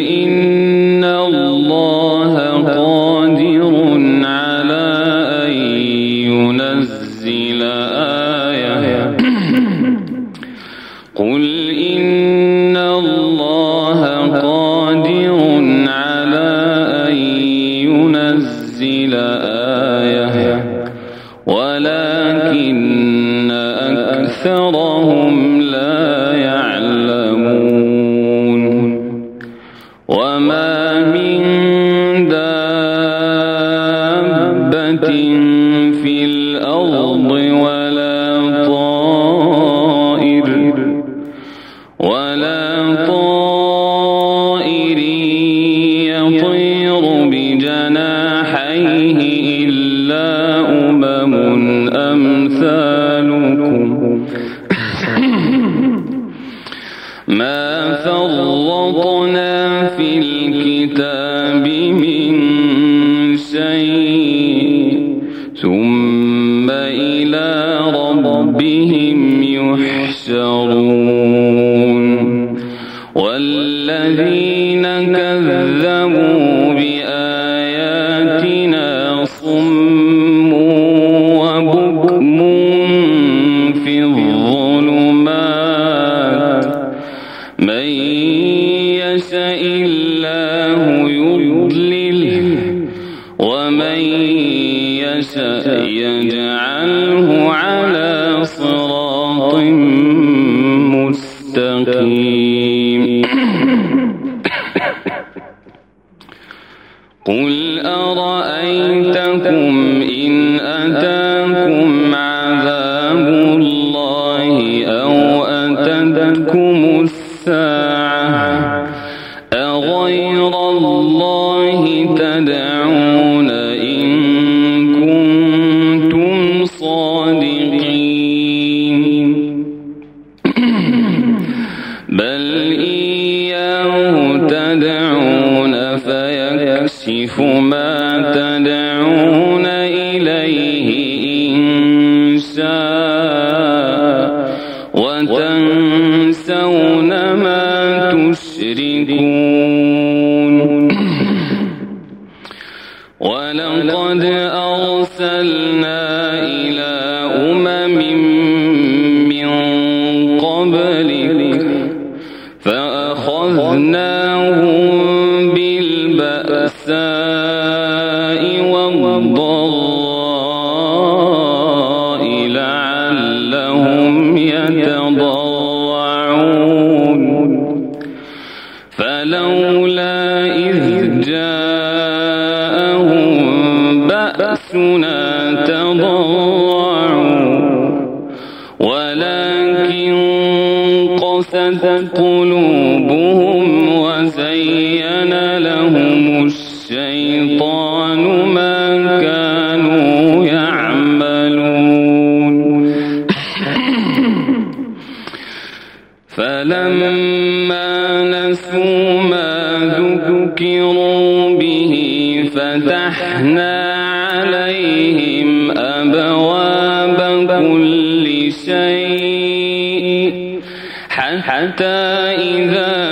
إن قل أرأيتكم إن أتاكم فتحنا عليهم أبواب كل شيء حتى إذا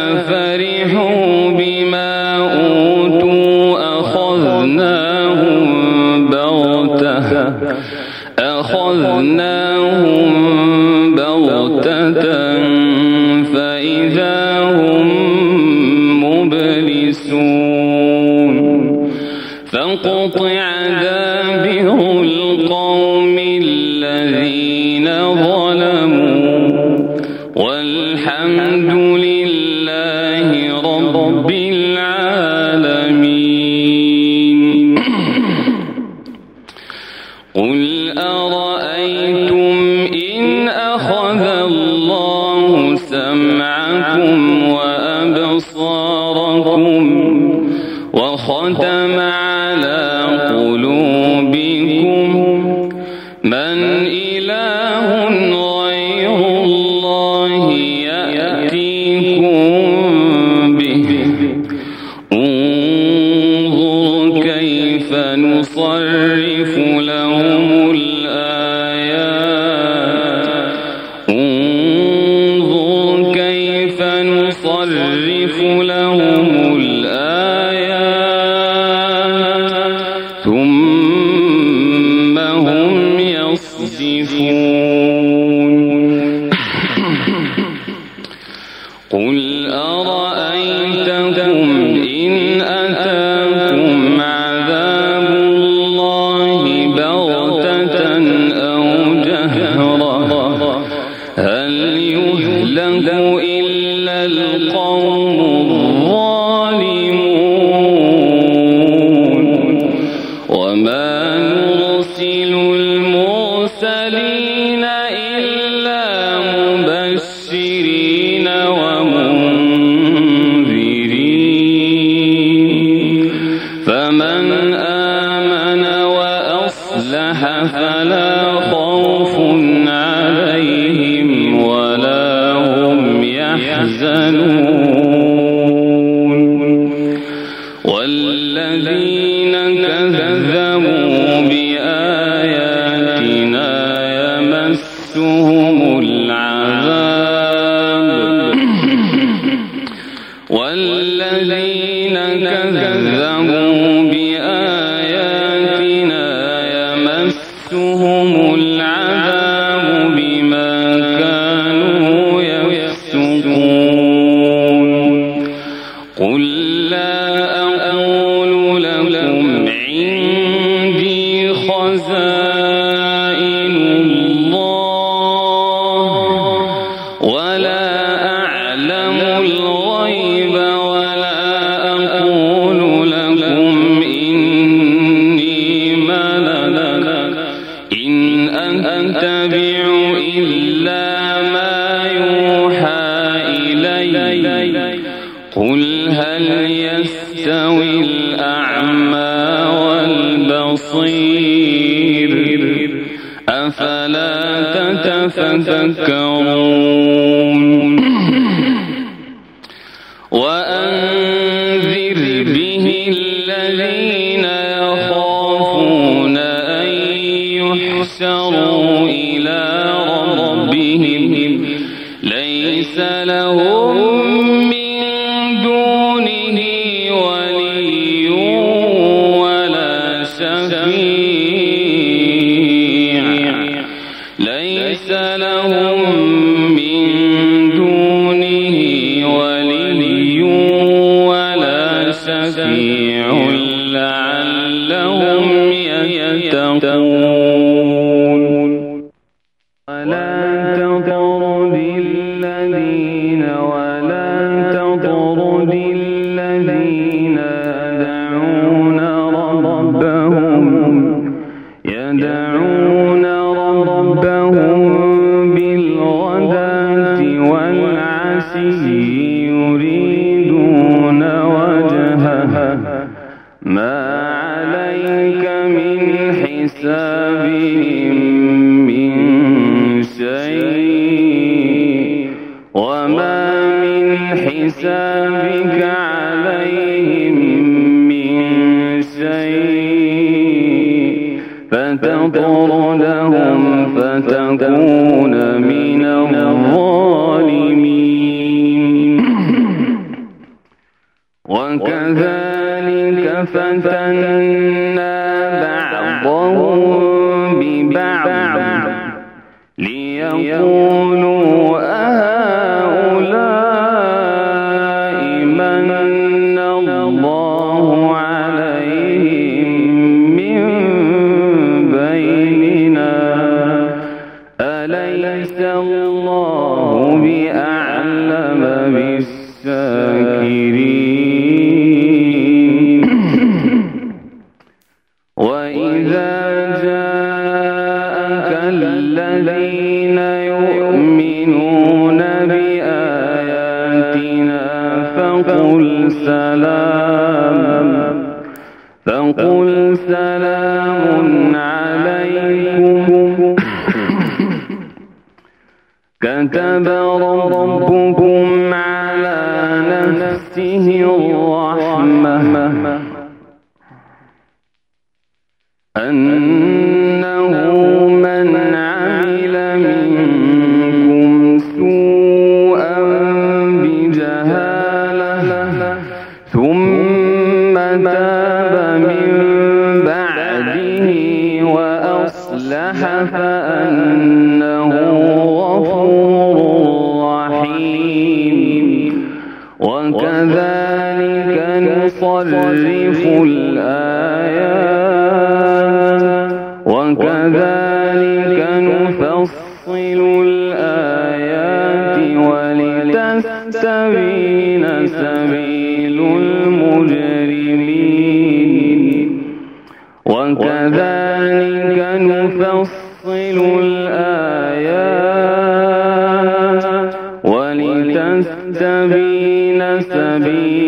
خير أفلا تتفكرون ببعض ليكونوا نفصل الآيات ولتستبين سبيل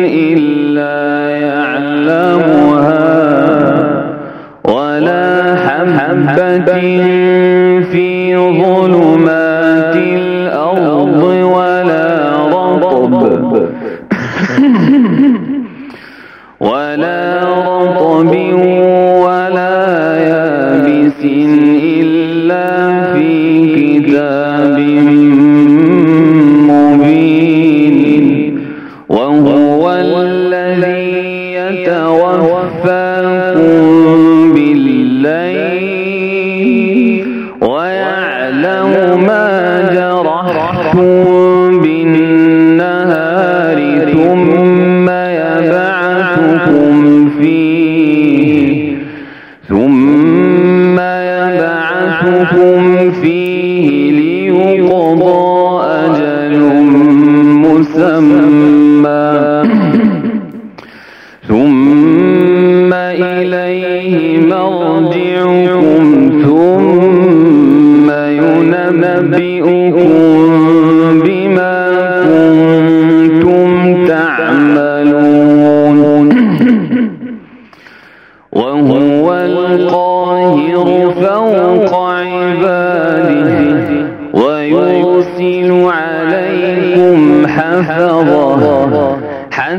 حبة في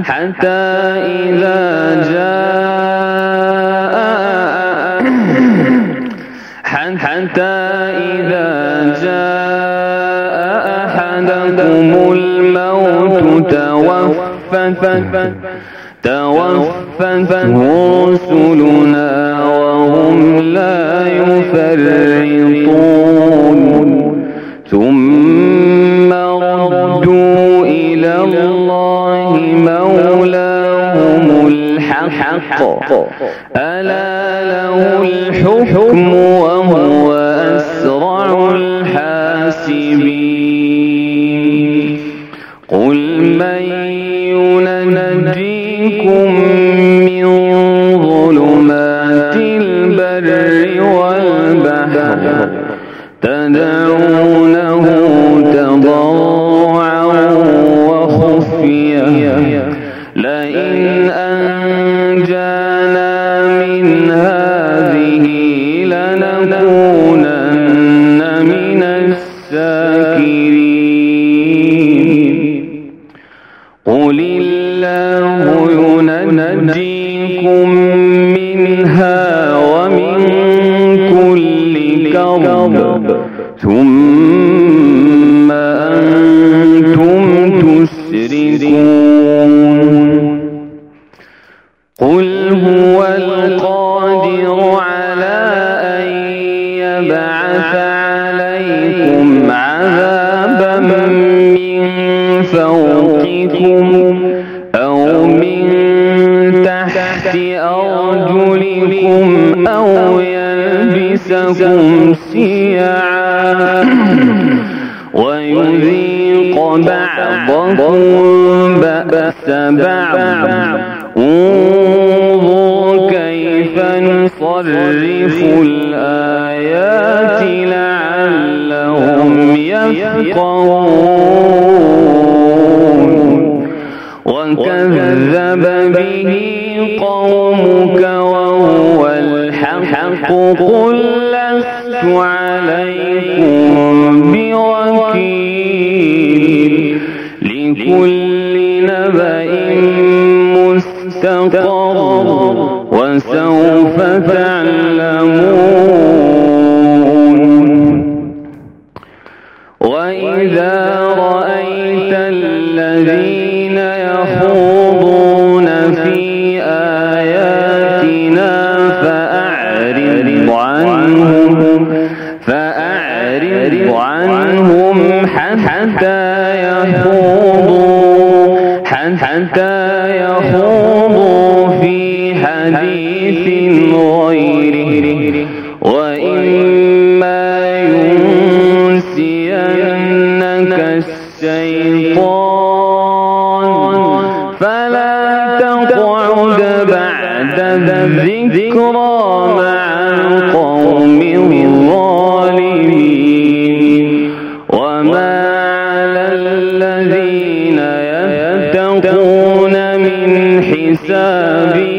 حتى إذا جاء حتى إذا جاء أحدكم الموت توفت توفت رسلنا وهم لا يفرطون. ثم الحق ألا له الحكم وهو أسرع الحاسبين. قل من ينجيكم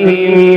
عليهم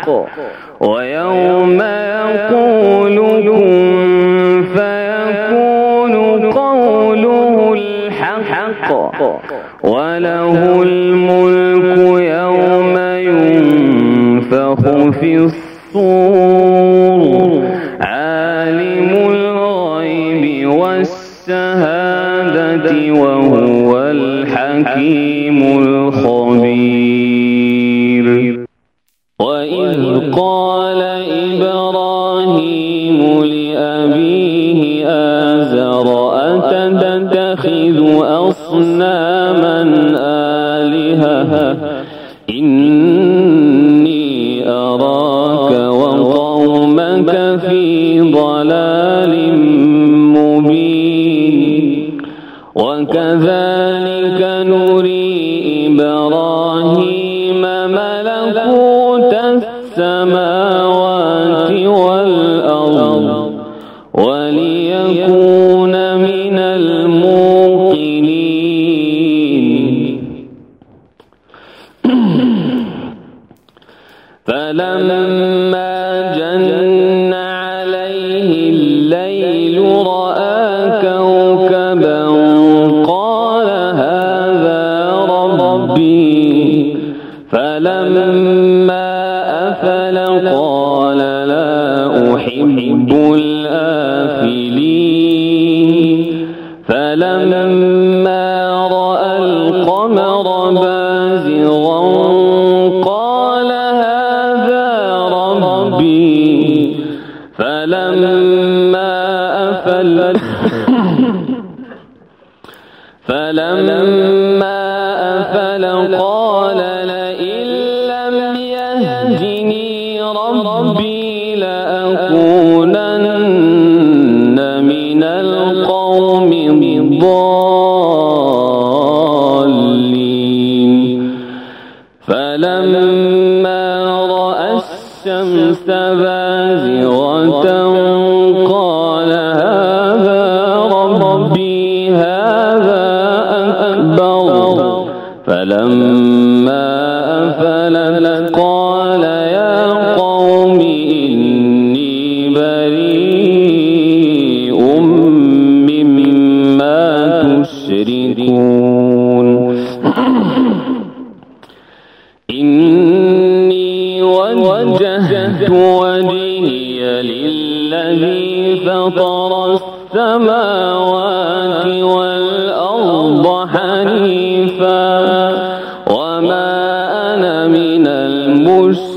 そう。فلما جن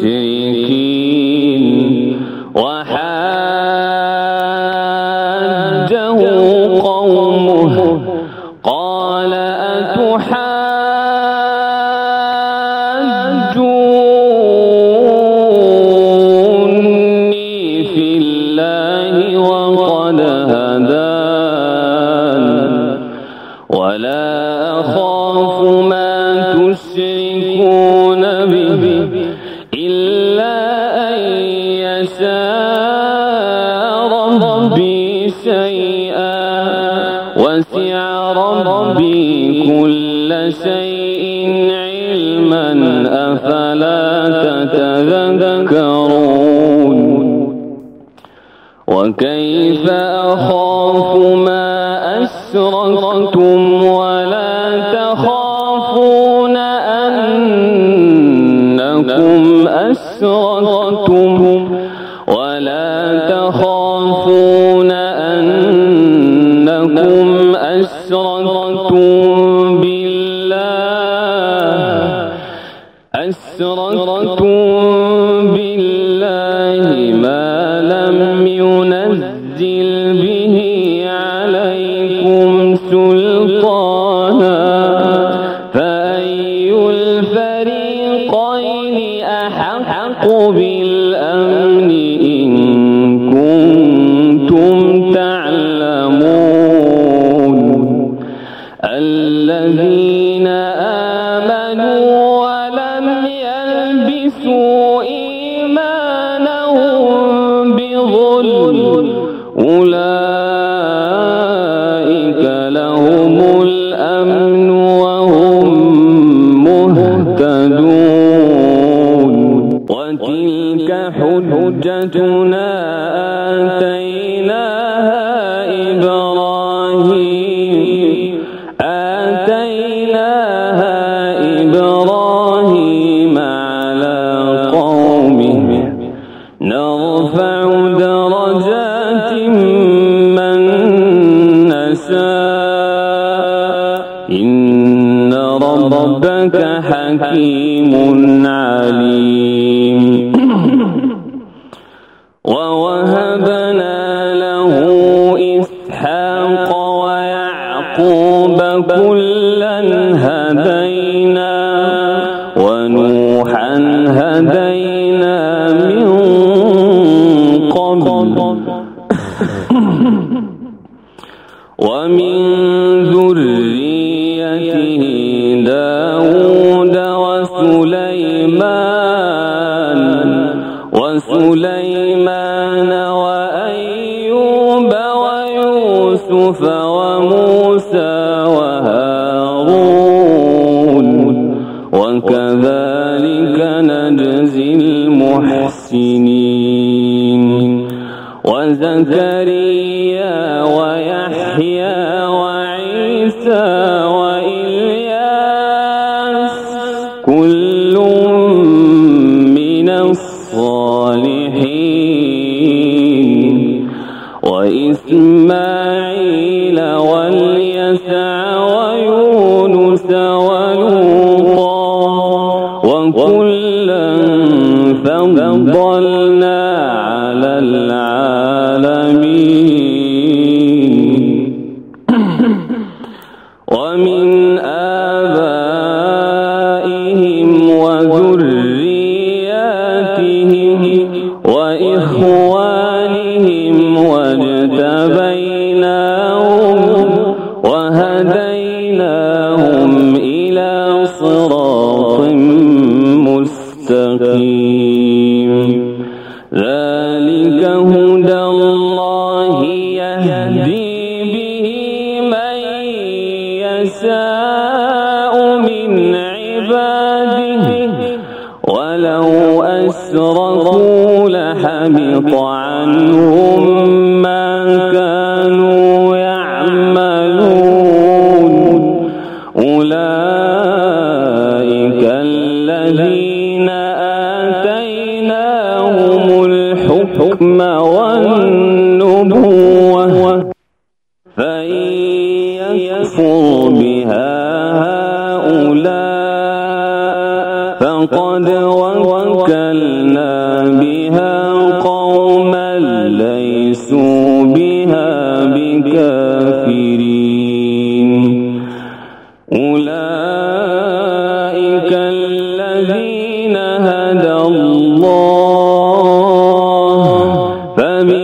المشركين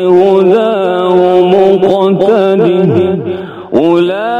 فبهداه مقتده أولئك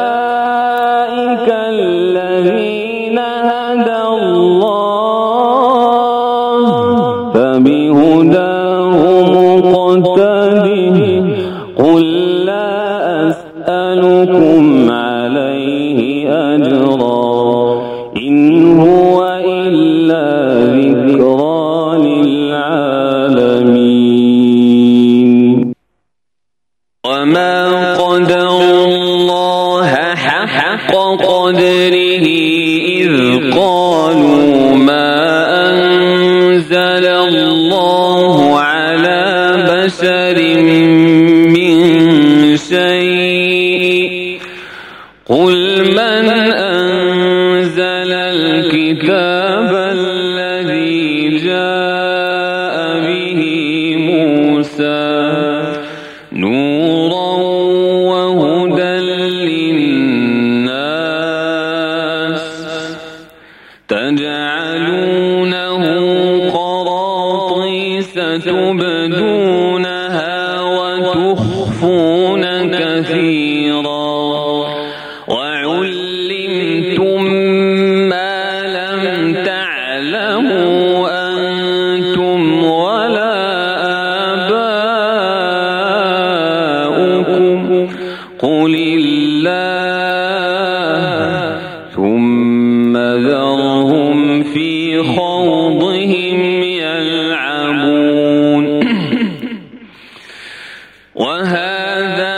وهذا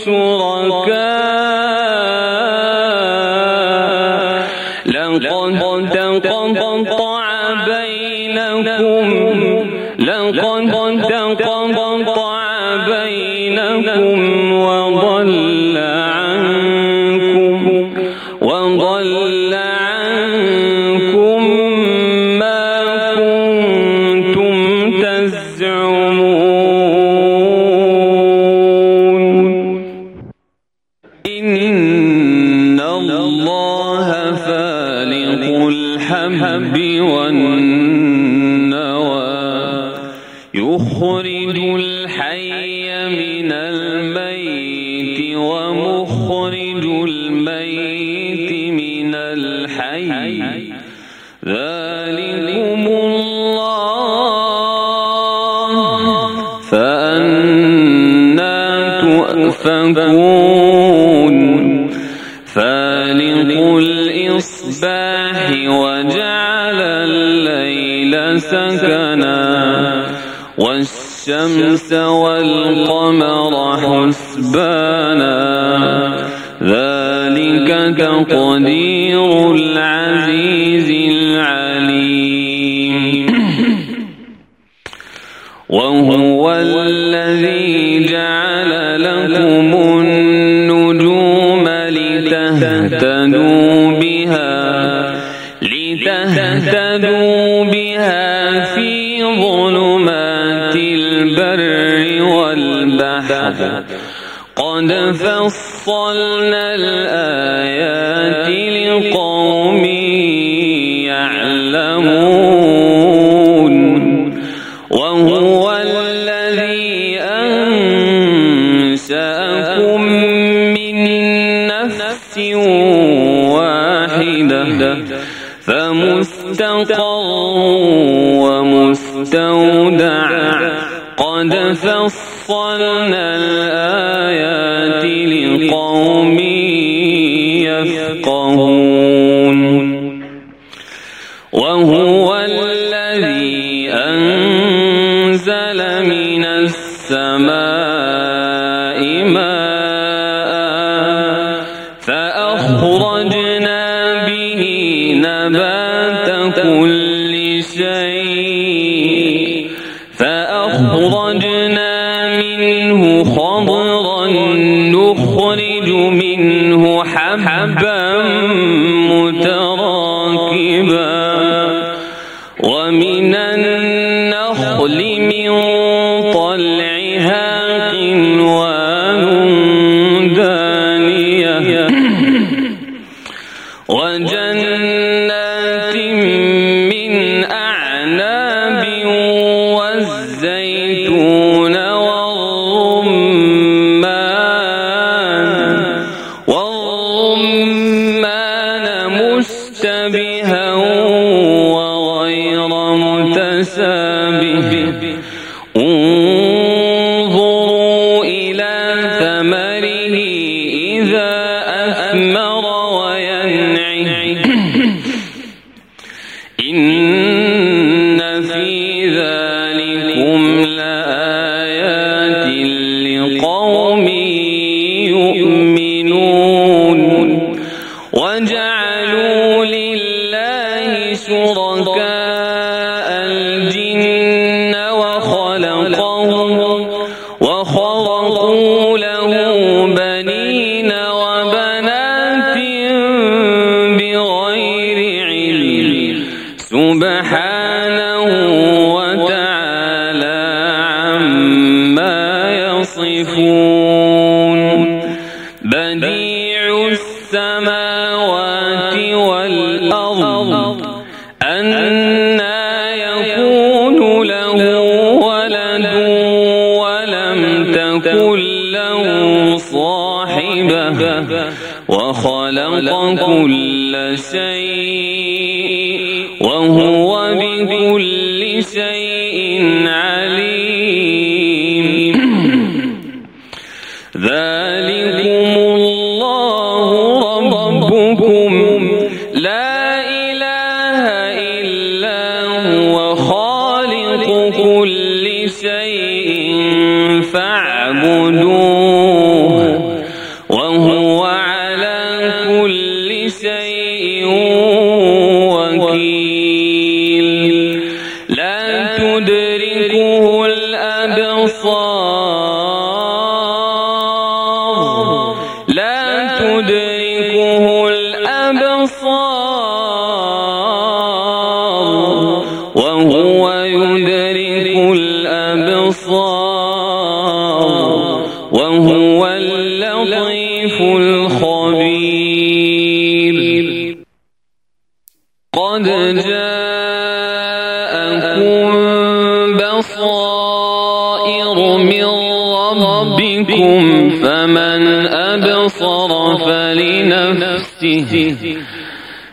رسولا الشمس والقمر حسبانا. ذلك تقدير العالم قد فصلنا الآيات لقوم يعلمون وهو الذي أنساكم من نفس واحدة فمستقر ومستودع قد فصلنا فصلنا الآيات لقوم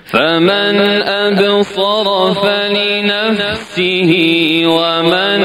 فمن أبصر فلنفسه ومن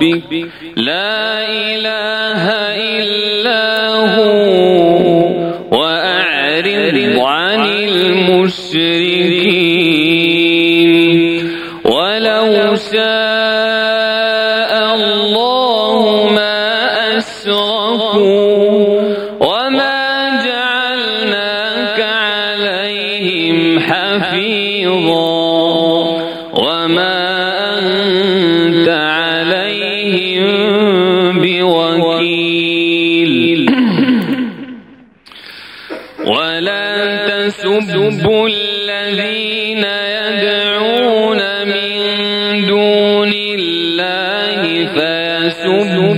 bim, bim. سبل الذين يدعون من دون الله فيسبوا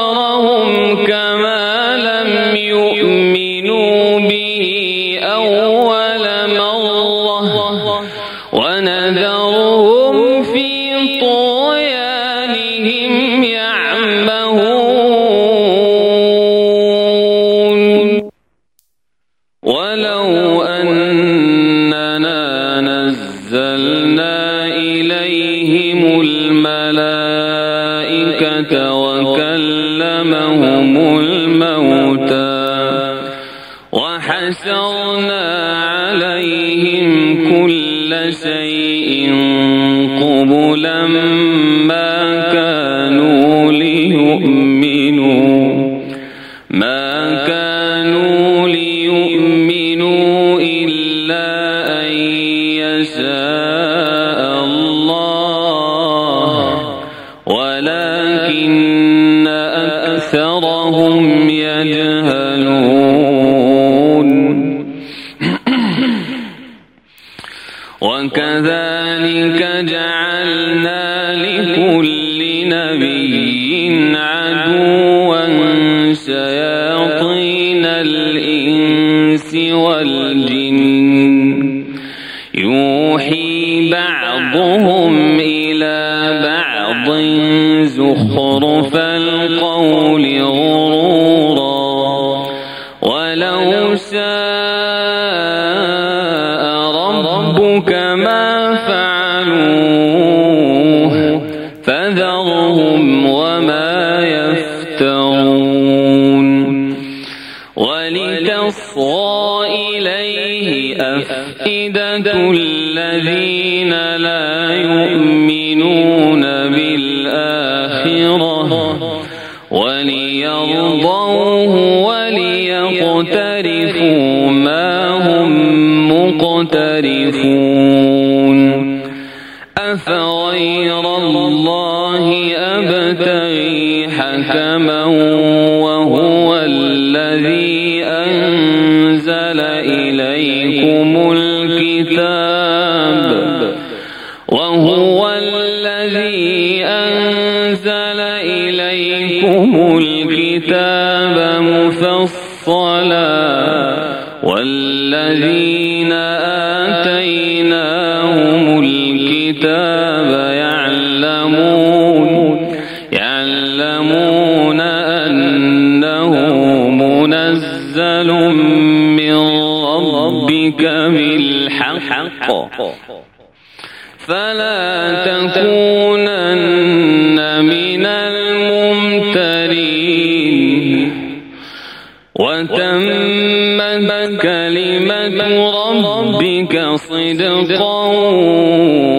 أكثرهم كافرين تصغى إليه أفئدة الذين لا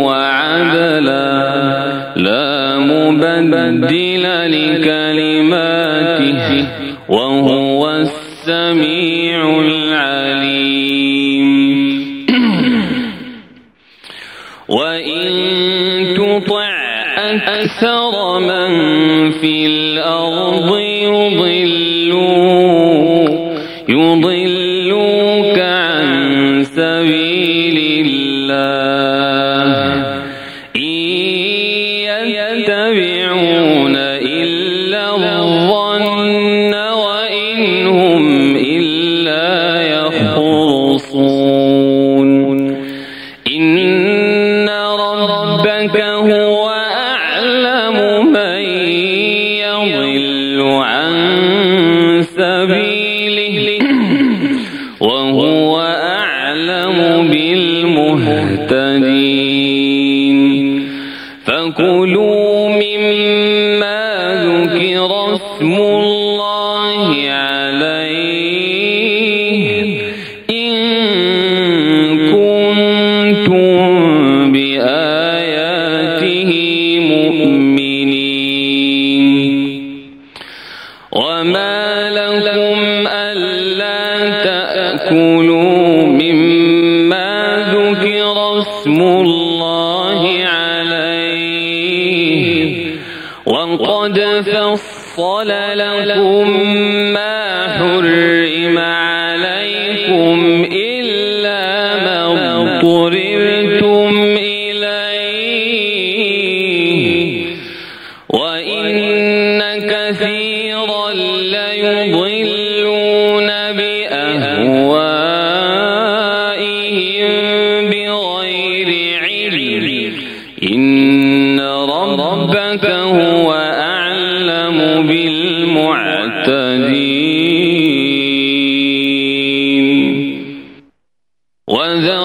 وعدلا لا مبدل لكلماته وهو السميع العليم. وإن تطع أكثر من في الأرض يضل يضل وذر